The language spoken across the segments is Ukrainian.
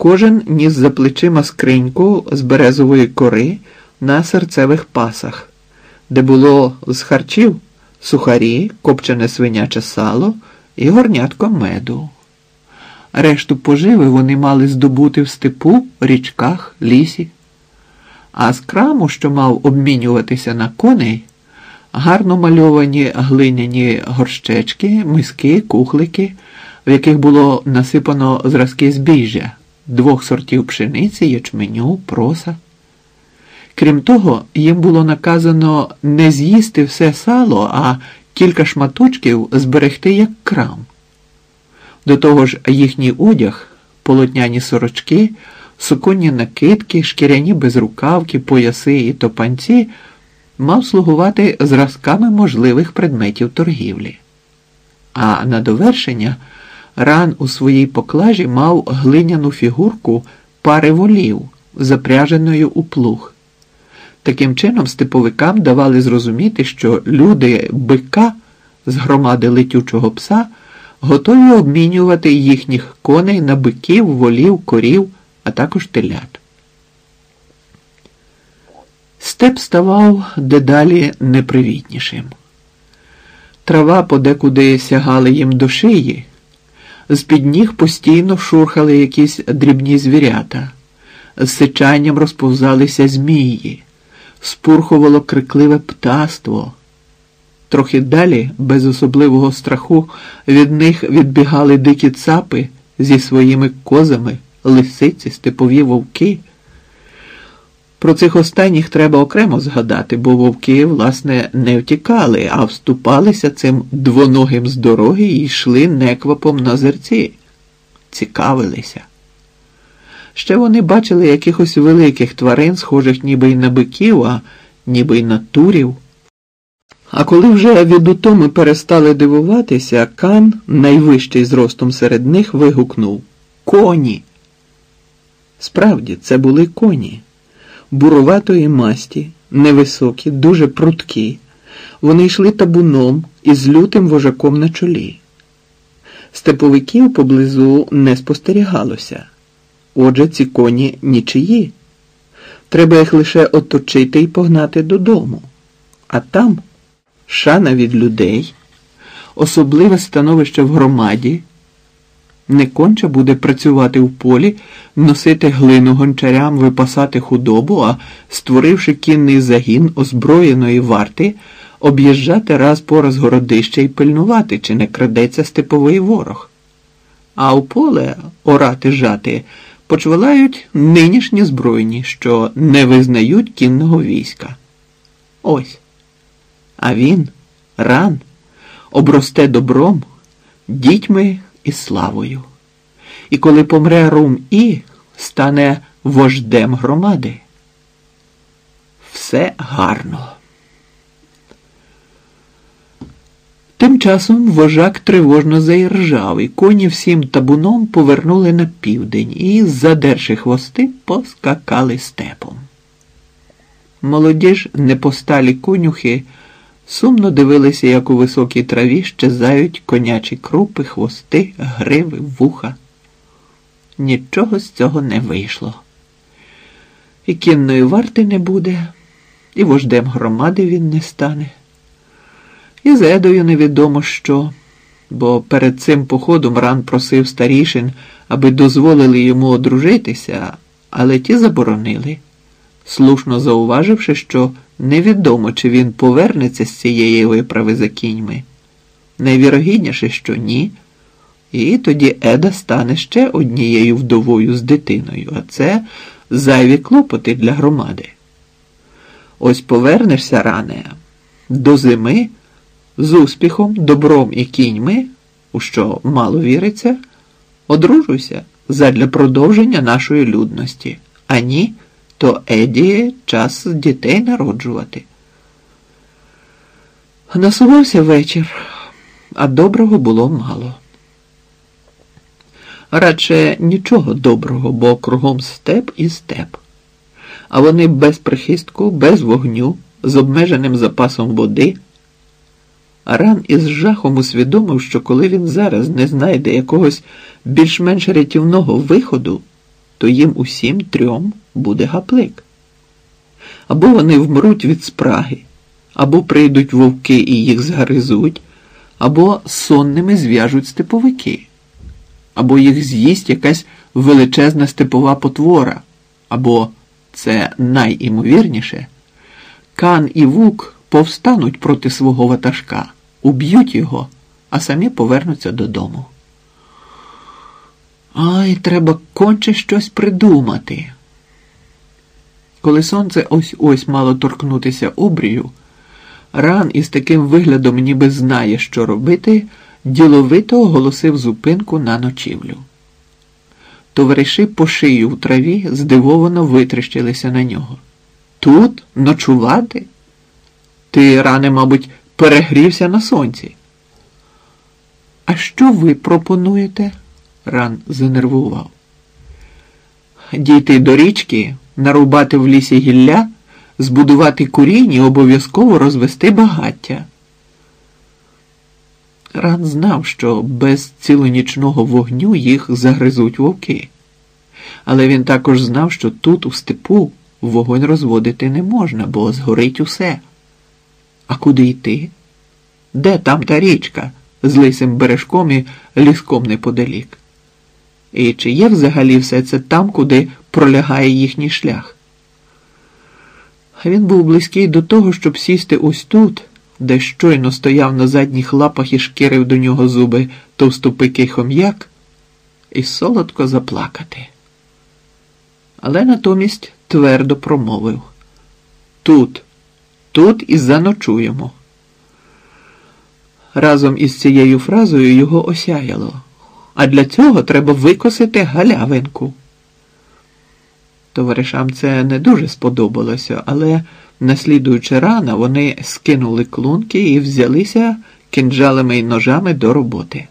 Кожен ніс за плечима скриньку з березової кори на серцевих пасах, де було з харчів сухарі, копчене свиняче сало і горнятко меду. Решту поживи вони мали здобути в степу, річках, лісі. А з краму, що мав обмінюватися на коней, гарно мальовані глиняні горщечки, миски, кухлики, в яких було насипано зразки збіжжя, двох сортів пшениці, ячменю, проса. Крім того, їм було наказано не з'їсти все сало, а кілька шматочків зберегти як крам. До того ж, їхній одяг, полотняні сорочки, суконні накидки, шкіряні безрукавки, пояси і топанці мав слугувати зразками можливих предметів торгівлі. А на довершення ран у своїй поклажі мав глиняну фігурку пари волів, запряженою у плуг. Таким чином, степовикам давали зрозуміти, що люди бика з громади летючого пса готові обмінювати їхніх коней на биків, волів, корів, а також телят. Степ ставав дедалі непривітнішим. Трава подекуди сягали їм до шиї, з під ніг постійно шурхали якісь дрібні звірята, з сичанням розповзалися змії, спурхувало крикливе птаство. Трохи далі, без особливого страху, від них відбігали дикі цапи зі своїми козами, лисиці, степові вовки. Про цих останніх треба окремо згадати, бо вовки, власне, не втікали, а вступалися цим двоногим з дороги і йшли неквапом на зерці, цікавилися. Ще вони бачили якихось великих тварин, схожих ніби й на биків, а ніби й на турів. А коли вже від утоми перестали дивуватися, Кан, найвищий зростом серед них, вигукнув Коні. Справді, це були коні, буроватої масті, невисокі, дуже прудкі. Вони йшли табуном із лютим вожаком на чолі. Степовиків поблизу не спостерігалося. Отже, ці коні нічиї. Треба їх лише оточити і погнати додому. А там шана від людей, особливе становище в громаді, не конче буде працювати в полі, носити глину гончарям, випасати худобу, а створивши кінний загін озброєної варти, об'їжджати раз по раз городище і пильнувати, чи не крадеться степовий ворог. А у поле орати жати почвалають нинішні збройні, що не визнають кінного війська. Ось. А він, ран, обросте добром, дітьми і славою. І коли помре Рум І, стане вождем громади. Все гарно. Тим часом вожак тривожно заіржав, і коні всім табуном повернули на південь і, задерши хвости, поскакали степом. Молоді ж непосталі конюхи сумно дивилися, як у високій траві щезають конячі крупи, хвости, гриви, вуха. Нічого з цього не вийшло. І кінної варти не буде, і вождем громади він не стане. І з Едою невідомо що, бо перед цим походом ран просив старішин, аби дозволили йому одружитися, але ті заборонили, слушно зауваживши, що невідомо, чи він повернеться з цієї виправи за кіньми. Найвірогідніше, що ні. І тоді Еда стане ще однією вдовою з дитиною, а це зайві клопоти для громади. Ось повернешся ране до зими з успіхом, добром і кіньми, у що мало віриться, одружуйся задля продовження нашої людності, а ні, то Еді час дітей народжувати. Насувався вечір, а доброго було мало. Радше нічого доброго, бо кругом степ і степ. А вони без прихистку, без вогню, з обмеженим запасом води. Аран із жахом усвідомив, що коли він зараз не знайде якогось більш-менш рятівного виходу, то їм усім трьом буде гаплик. Або вони вмруть від спраги, або прийдуть вовки і їх згризуть, або сонними зв'яжуть степовики, або їх з'їсть якась величезна степова потвора, або, це найімовірніше, кан і вук повстануть проти свого ватажка, уб'ють його, а самі повернуться додому. Ай, треба конче щось придумати. Коли сонце ось ось мало торкнутися обрію, ран із таким виглядом ніби знає, що робити, діловито оголосив зупинку на ночівлю. Товариші по шию в траві здивовано витріщилися на нього. Тут ночувати? Ти, ране, мабуть, перегрівся на сонці. А що ви пропонуєте? Ран занервував. Дійти до річки, нарубати в лісі гілля, збудувати курінь і обов'язково розвести багаття. Ран знав, що без цілонічного вогню їх загризуть вовки. Але він також знав, що тут, у степу, вогонь розводити не можна, бо згорить усе. А куди йти? Де там та річка з лисим бережком і ліском неподалік? І чи є взагалі все це там, куди пролягає їхній шлях? Він був близький до того, щоб сісти ось тут, де щойно стояв на задніх лапах і шкірив до нього зуби товстопикий хом'як, і солодко заплакати. Але натомість твердо промовив тут, тут і заночуємо. Разом із цією фразою його осяяло а для цього треба викосити галявинку. Товаришам це не дуже сподобалося, але, наслідуючи рано, вони скинули клунки і взялися кинджалами й ножами до роботи.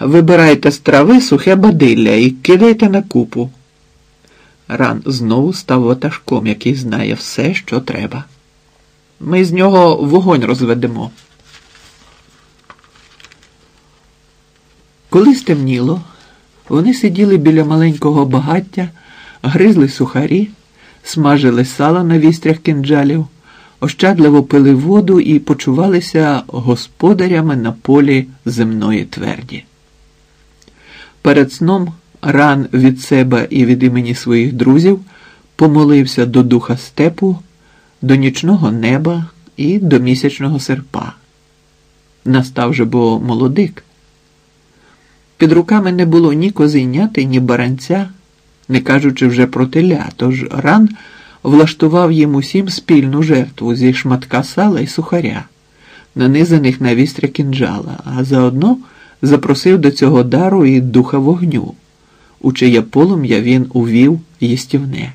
Вибирайте з трави сухе бадилля і кидайте на купу. Ран знову став ватажком, який знає все, що треба. Ми з нього вогонь розведемо. Коли стемніло, вони сиділи біля маленького багаття, гризли сухарі, смажили сало на вістрях кинджалів, ощадливо пили воду і почувалися господарями на полі земної тверді. Перед сном ран від себе і від імені своїх друзів помолився до духа степу, до нічного неба і до місячного серпа. Настав же бо молодик. Під руками не було ні козеняти, ні баранця, не кажучи вже про теля, тож ран влаштував їм усім спільну жертву зі шматка сала і сухаря, нанизаних на вістря кінджала, а заодно запросив до цього дару і духа вогню, у чиє полум'я він увів їстівне.